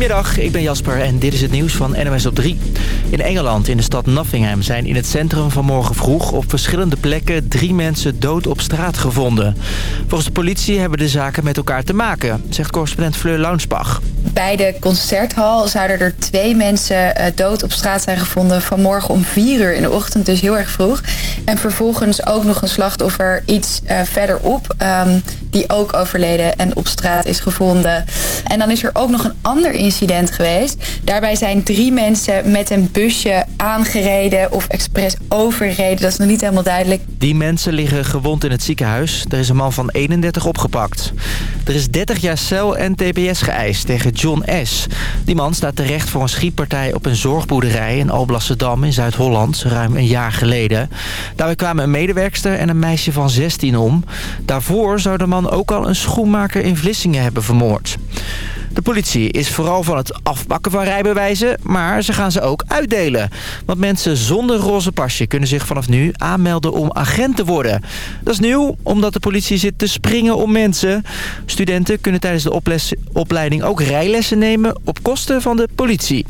Goedemiddag, ik ben Jasper en dit is het nieuws van NMS op 3. In Engeland, in de stad Nottingham, zijn in het centrum van morgen vroeg... op verschillende plekken drie mensen dood op straat gevonden. Volgens de politie hebben de zaken met elkaar te maken, zegt correspondent Fleur Launsbach. Bij de concerthal zouden er twee mensen eh, dood op straat zijn gevonden... vanmorgen om vier uur in de ochtend, dus heel erg vroeg. En vervolgens ook nog een slachtoffer iets uh, verderop... Um, die ook overleden en op straat is gevonden. En dan is er ook nog een ander incident geweest. Daarbij zijn drie mensen met een busje aangereden of expres overreden. Dat is nog niet helemaal duidelijk. Die mensen liggen gewond in het ziekenhuis. Er is een man van 31 opgepakt. Er is 30 jaar cel en tbs geëist tegen John S. Die man staat terecht voor een schietpartij op een zorgboerderij in Alblasserdam in Zuid-Holland ruim een jaar geleden. Daarbij kwamen een medewerkster en een meisje van 16 om. Daarvoor zou de man ook al een schoenmaker in Vlissingen hebben vermoord. De politie is vooral van het afpakken van rijbewijzen, maar ze gaan ze ook uitdelen. Want mensen zonder roze pasje kunnen zich vanaf nu aanmelden om agent te worden. Dat is nieuw, omdat de politie zit te springen om mensen. Studenten kunnen tijdens de opleiding ook rijlessen nemen op kosten van de politie.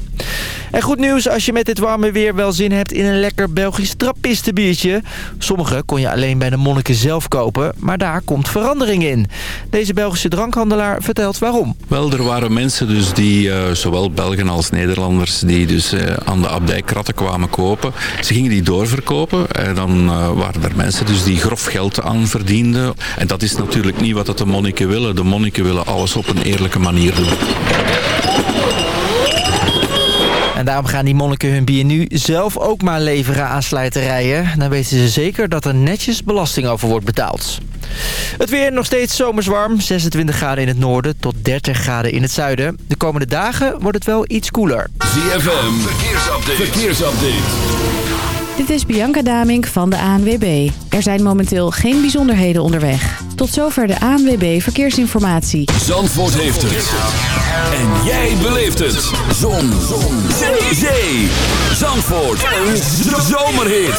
En goed nieuws als je met dit warme weer wel zin hebt in een lekker Belgisch trappistenbiertje. Sommige kon je alleen bij de monniken zelf kopen, maar daar komt verandering in. Deze Belgische drankhandelaar vertelt waarom. Wel, waren mensen dus die, uh, zowel Belgen als Nederlanders, die dus uh, aan de abdij kratten kwamen kopen. Ze gingen die doorverkopen en dan uh, waren er mensen dus die grof geld aan verdienden. En dat is natuurlijk niet wat de monniken willen. De monniken willen alles op een eerlijke manier doen. En daarom gaan die monniken hun bier nu zelf ook maar leveren aan slijterijen. Dan weten ze zeker dat er netjes belasting over wordt betaald. Het weer nog steeds zomers warm. 26 graden in het noorden tot 30 graden in het zuiden. De komende dagen wordt het wel iets koeler. ZFM, verkeersupdate. verkeersupdate. Dit is Bianca Damink van de ANWB. Er zijn momenteel geen bijzonderheden onderweg. Tot zover de ANWB Verkeersinformatie. Zandvoort heeft het. En jij beleeft het. Zon. Zon. Zee. Zee. Zandvoort. Een zomerhit.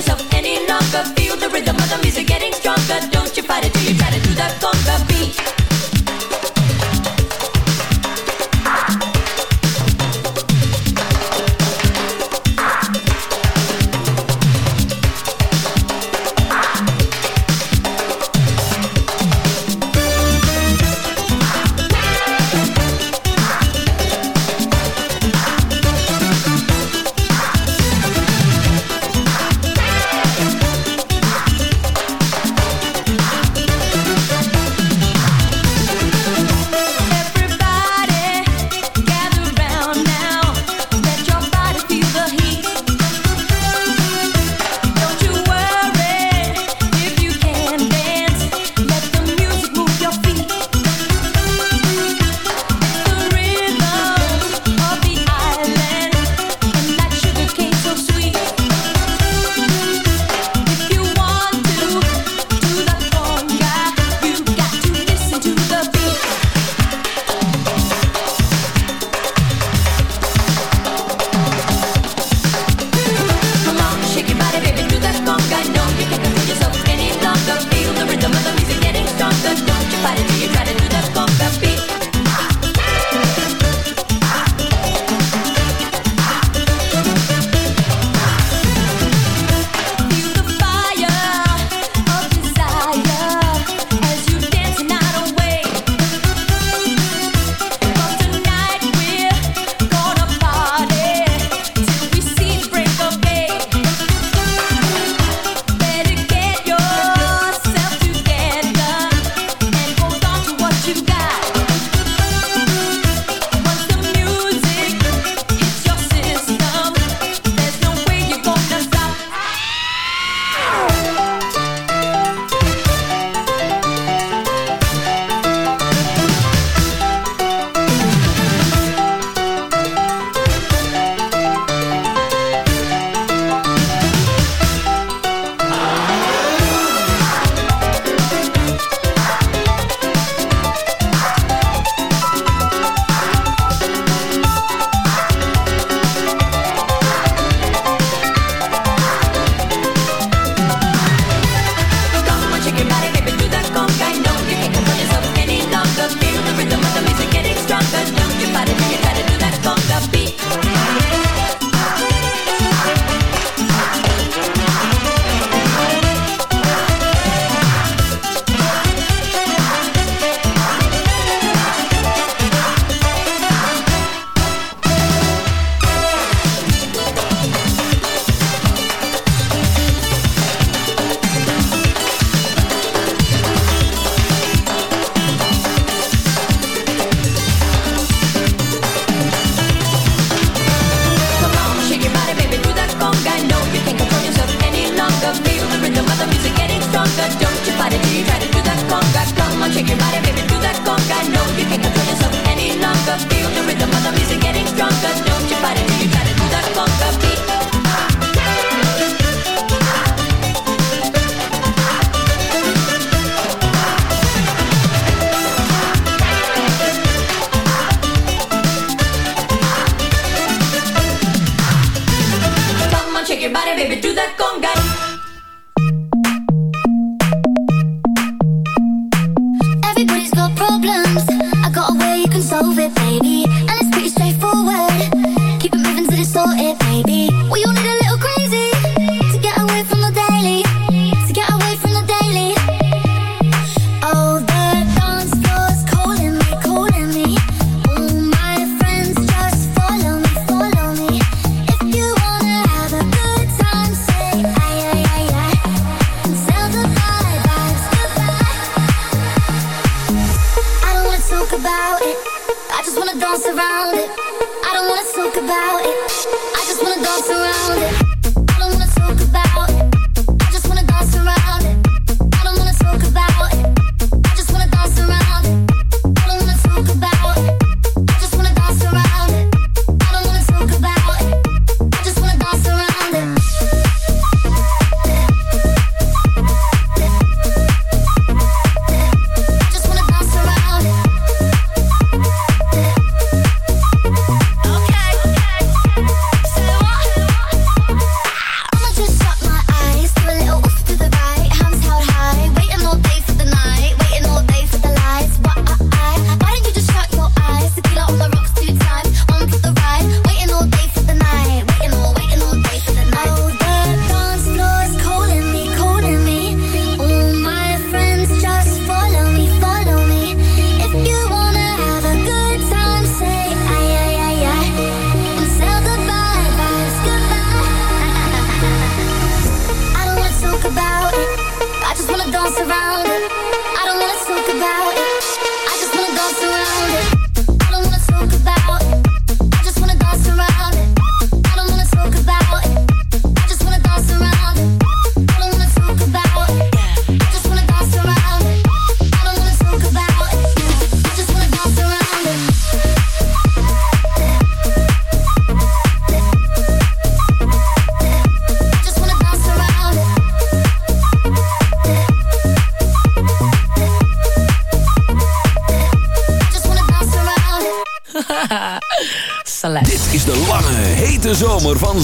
Yourself any longer. Feel the rhythm of the music getting stronger. Don't you fight it till you try to do that conga beat.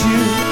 you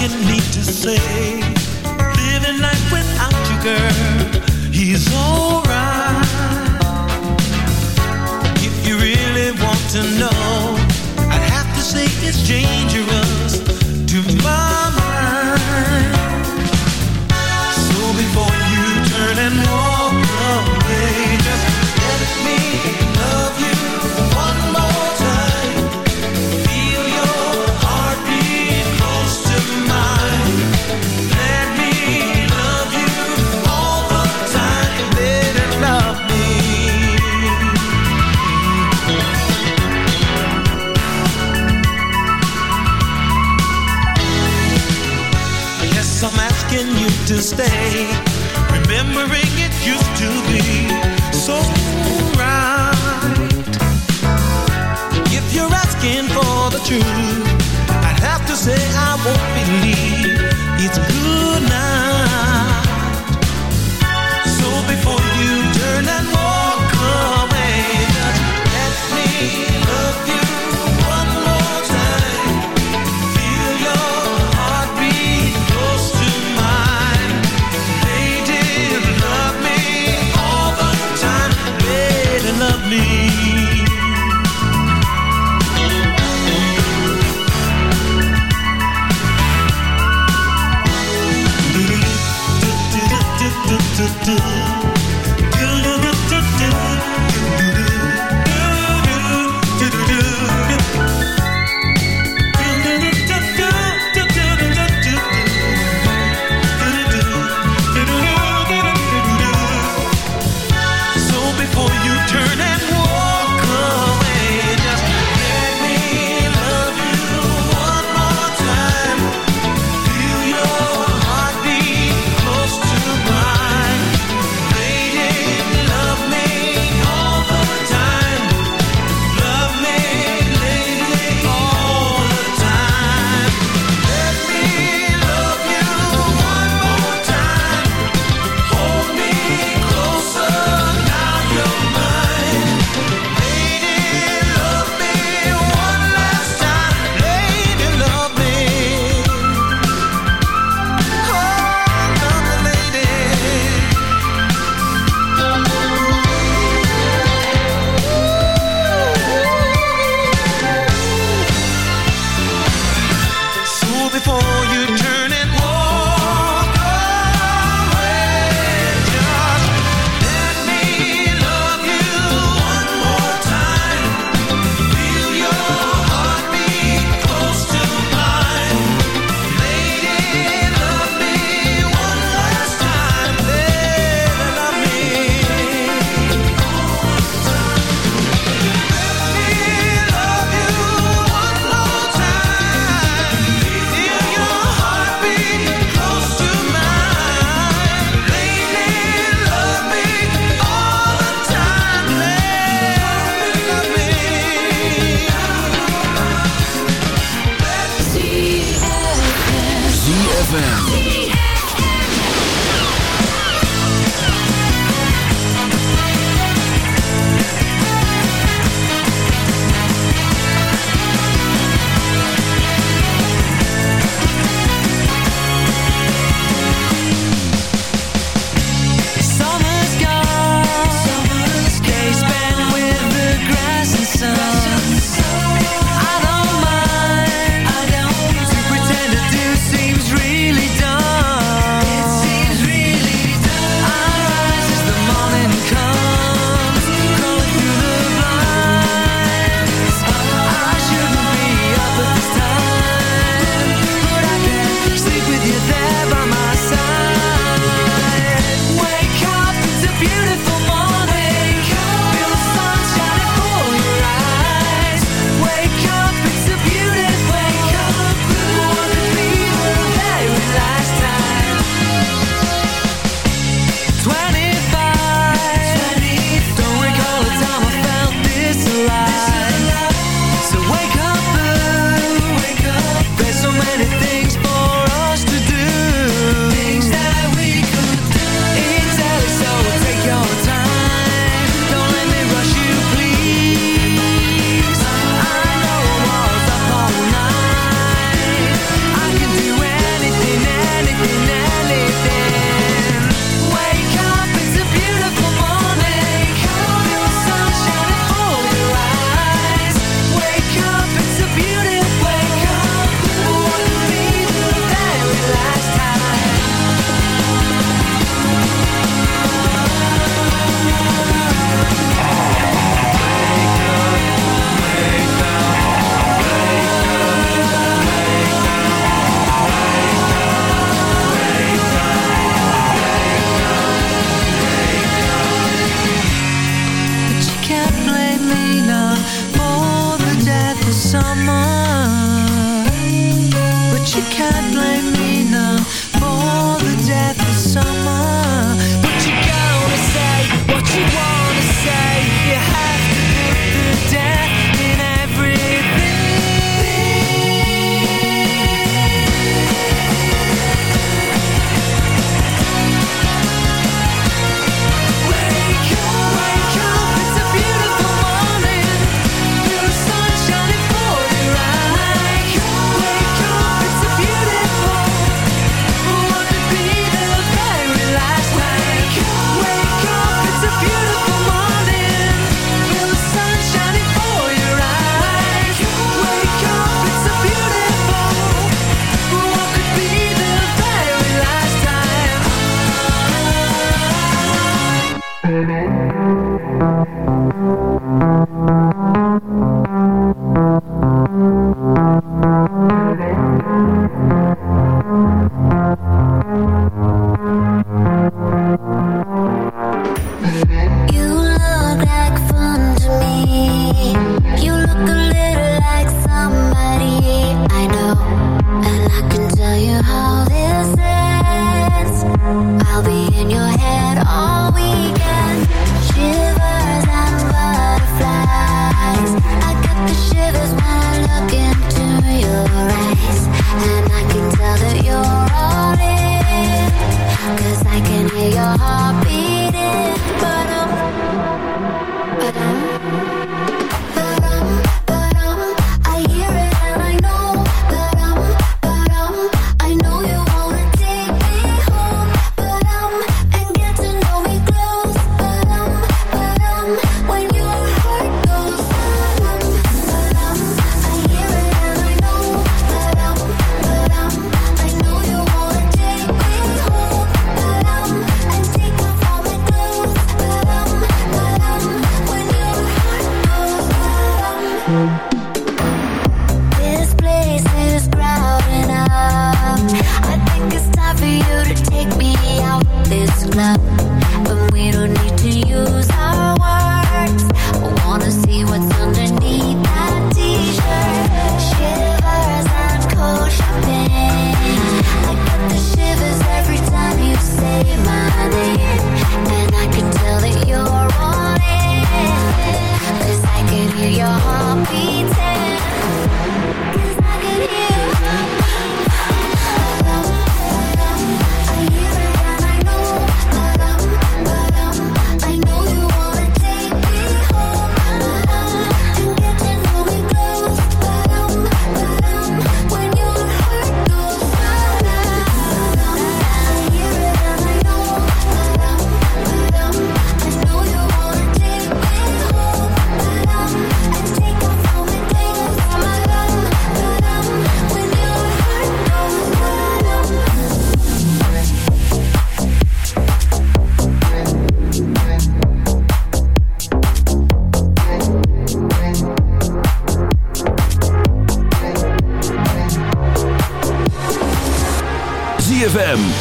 can need to say. remembering it used to be.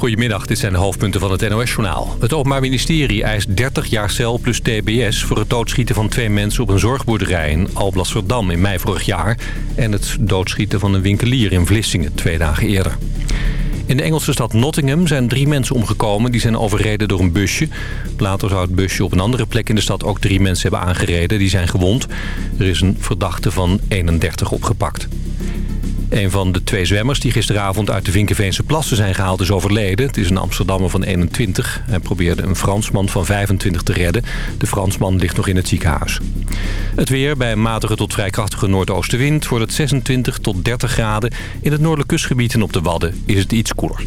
Goedemiddag, dit zijn de hoofdpunten van het NOS-journaal. Het Openbaar Ministerie eist 30 jaar cel plus tbs... voor het doodschieten van twee mensen op een zorgboerderij in Alblasserdam in mei vorig jaar... en het doodschieten van een winkelier in Vlissingen twee dagen eerder. In de Engelse stad Nottingham zijn drie mensen omgekomen. Die zijn overreden door een busje. Later zou het busje op een andere plek in de stad ook drie mensen hebben aangereden. Die zijn gewond. Er is een verdachte van 31 opgepakt. Een van de twee zwemmers die gisteravond uit de Vinkenveense plassen zijn gehaald is overleden. Het is een Amsterdammer van 21. Hij probeerde een Fransman van 25 te redden. De Fransman ligt nog in het ziekenhuis. Het weer bij een matige tot vrij krachtige noordoostenwind wordt het 26 tot 30 graden. In het noordelijk kustgebied en op de Wadden is het iets koeler.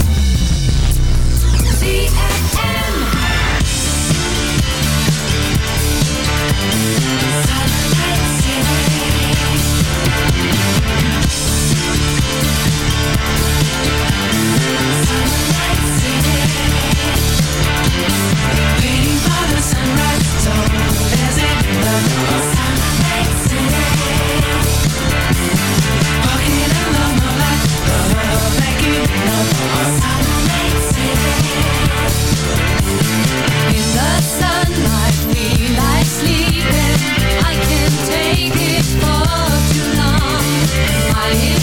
I'm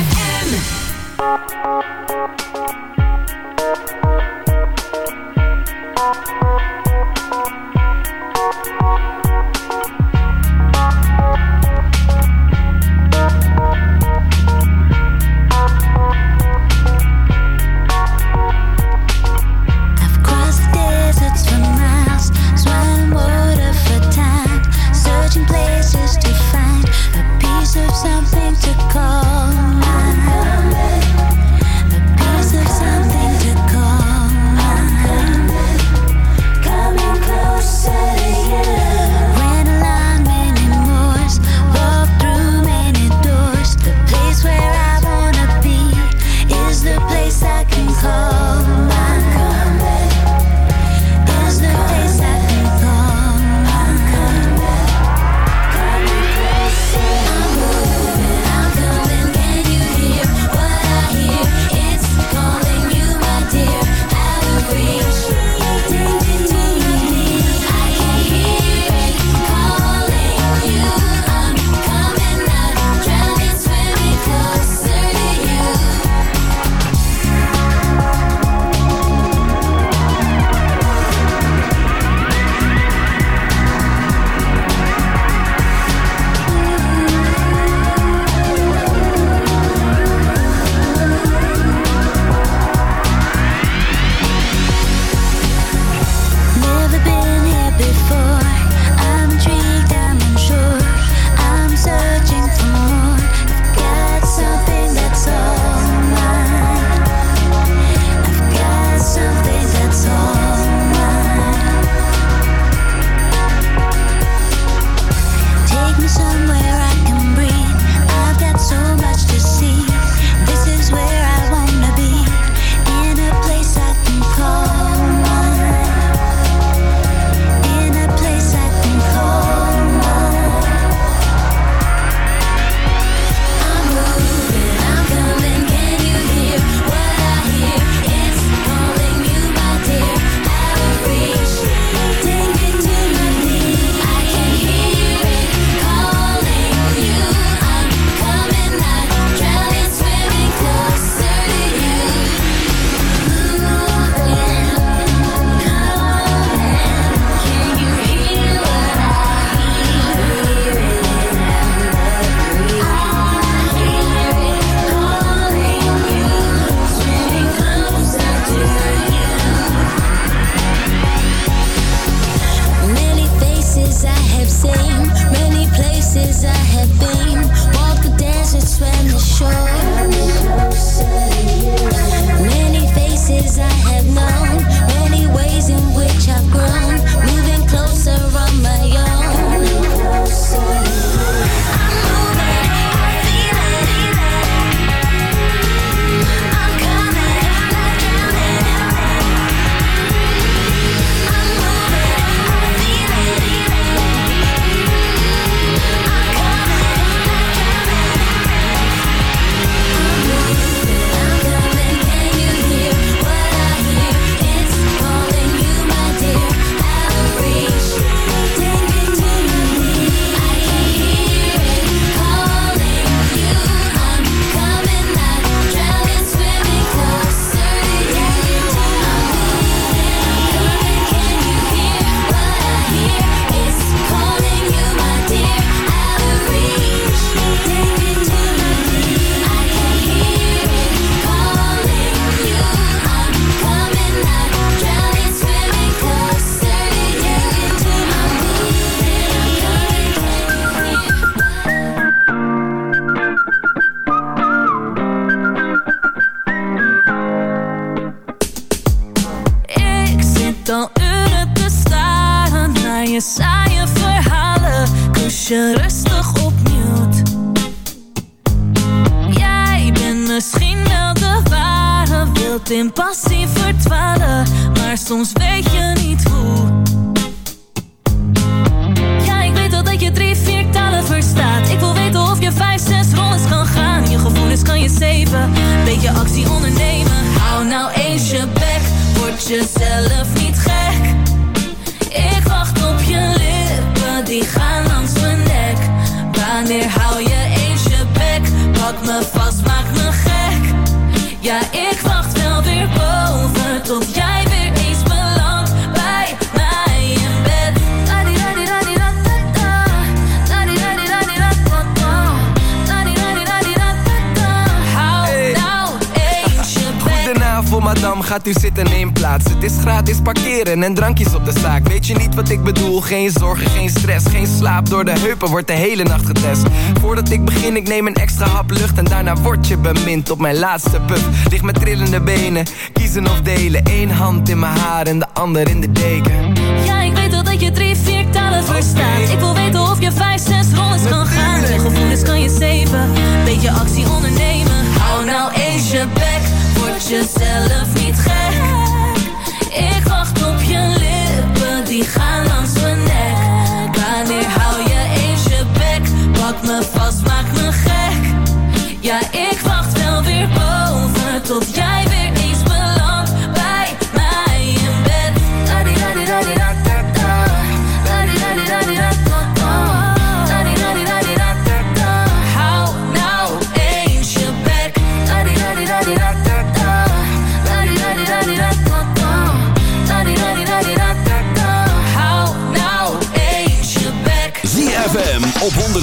slaap door de heupen wordt de hele nacht getest. Voordat ik begin, ik neem een extra hap lucht En daarna word je bemind op mijn laatste puff. Ligt met trillende benen, kiezen of delen. Eén hand in mijn haar en de ander in de deken. Ja, ik weet al dat je drie, vier talen verstaat. Ik wil weten of je vijf, zes rollens kan gaan. En gevoelens kan je zeven, beetje actie ondernemen. Hou nou eens je bek, word jezelf niet gek.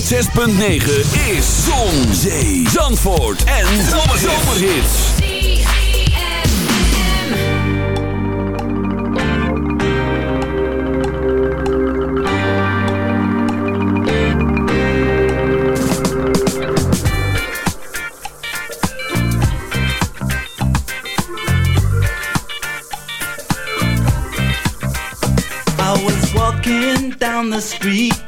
106.9 is Zon, Zee, Zandvoort en Zomerhits. down the street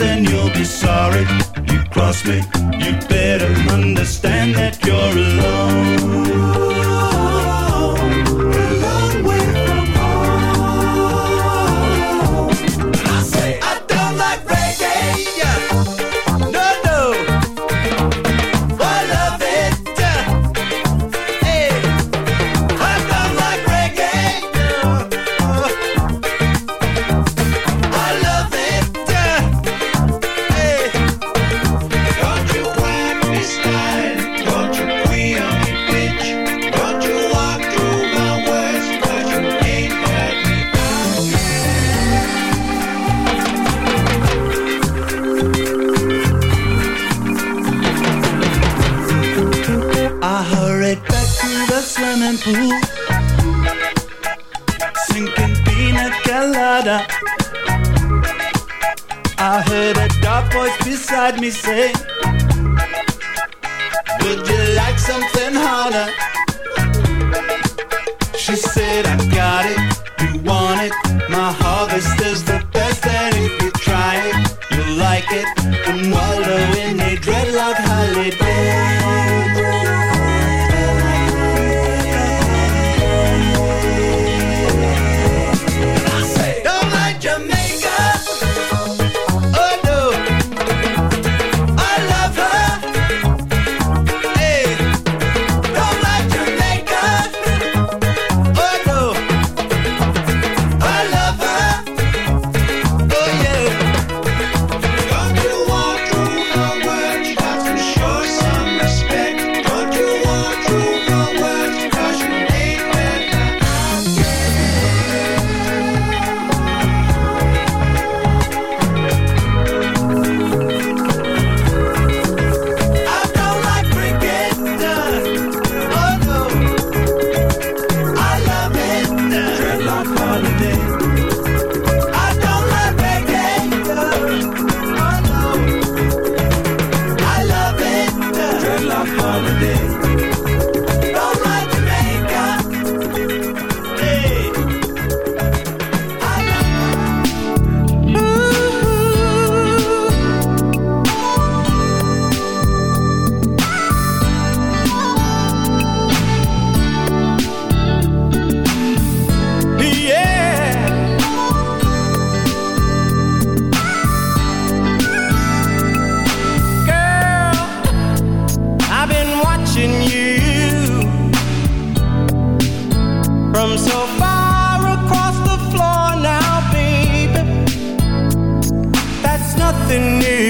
then you'll be sorry you crossed me. heard me say Would you like something harder? She said I something new.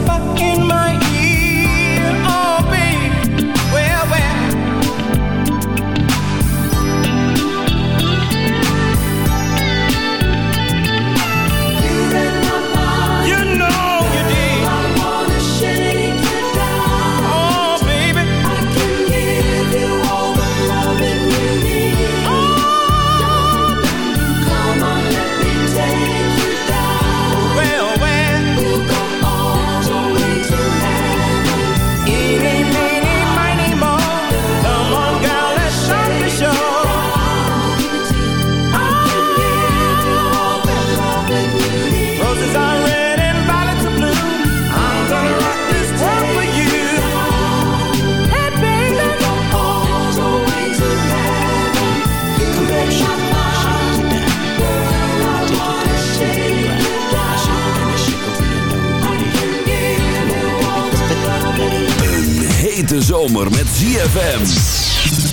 hete zomer met ZFM.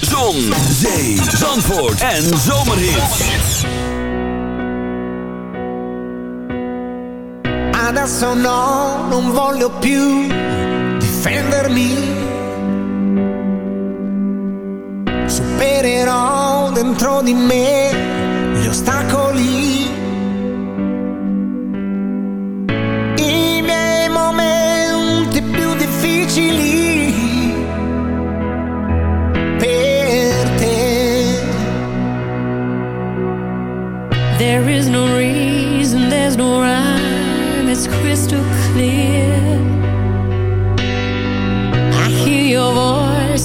Zon, zee, zandvoort en zomerhits. Adesso no, non voglio più difendermi. Supererò dentro di me gli ostacoli. I miei momenti più difficili.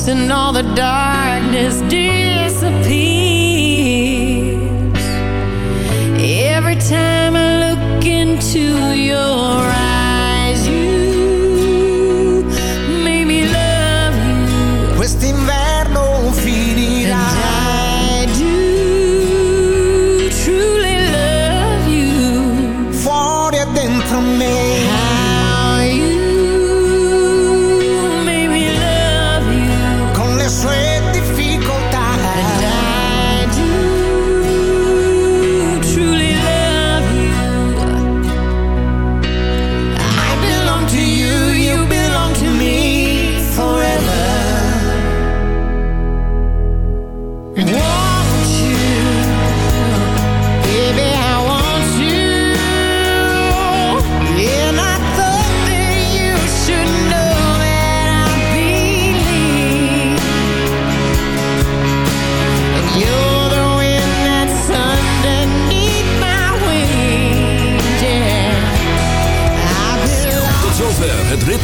And all the darkness disappears. Every time I look into your